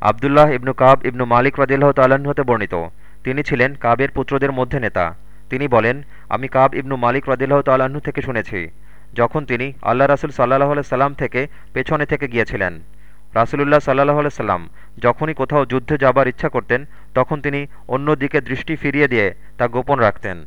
আবদুল্লাহ ইবনু কাব ইবনু মালিক রদিল্লাহ তাল্লাহ্ন হতে বর্ণিত। তিনি ছিলেন কাবের পুত্রদের মধ্যে নেতা। তিনি বলেন, আমি কাব ইবনু মালিক রদিল্লাহ তাল্লাহ্ন থেকে শুনেছি, যখন তিনি আল্লাহ রাসুল সাল্লাহ সাল্লাম থেকে পেছনে থেকে গিয়েছিলেন। রাসুলুল্লাহ সাল্লাহ সাল্লাম যখনই কোথাও যুদ্ধে যাবার ইচ্ছা করতেন, তখন তিনি অন্য দিকে দৃষ্টি ফিরিয়ে দিয়ে তা গোপন রাখতেন।